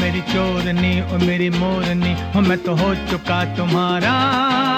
मेरी चोरनी और मेरी मोरनी मैं तो हो चुका तुम्हारा।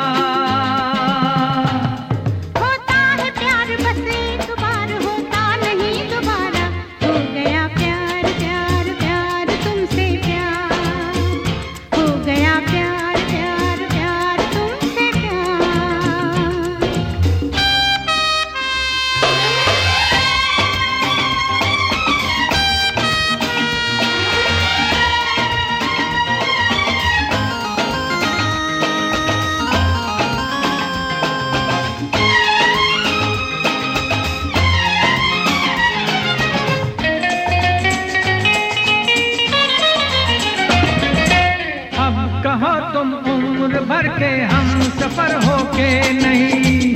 कहो तुम उम्र भर के हम सफ़र हो के नहीं।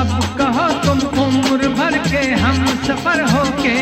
अब कहो तुम उम्र भर के हम सफ़र हो के